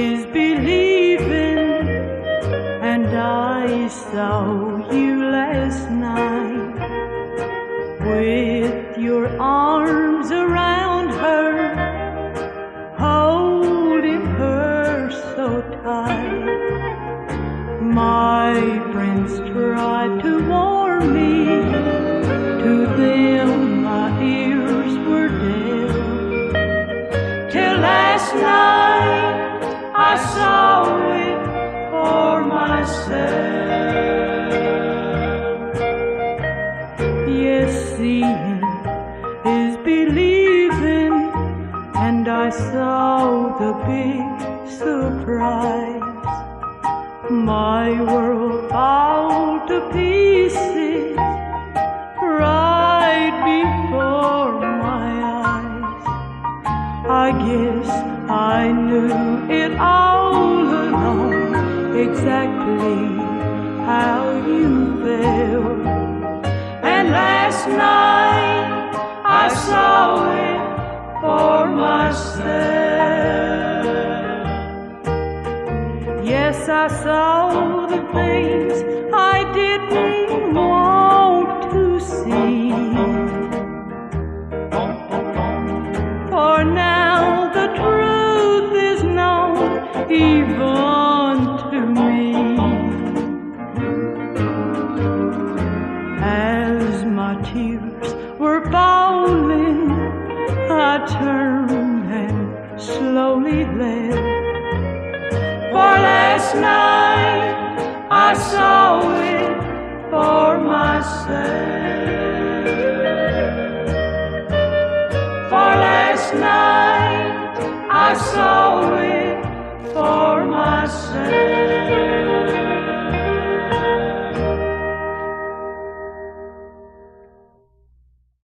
is believing, and I saw you last night with your arms around her, holding her so tight. My friends tried to warn me, to them my ears were deaf. Till last night. Seeing is believing, and I saw the big surprise. My world fall to pieces right before my eyes. I guess I knew it all along exactly how you felt. And last night I saw it for myself. Yes, I saw the things I didn't want to see. For now the truth is known even tears were falling, I turned and slowly left. For last night I saw it for myself. For last night I saw it for myself.